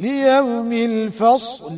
ليوم الفصل.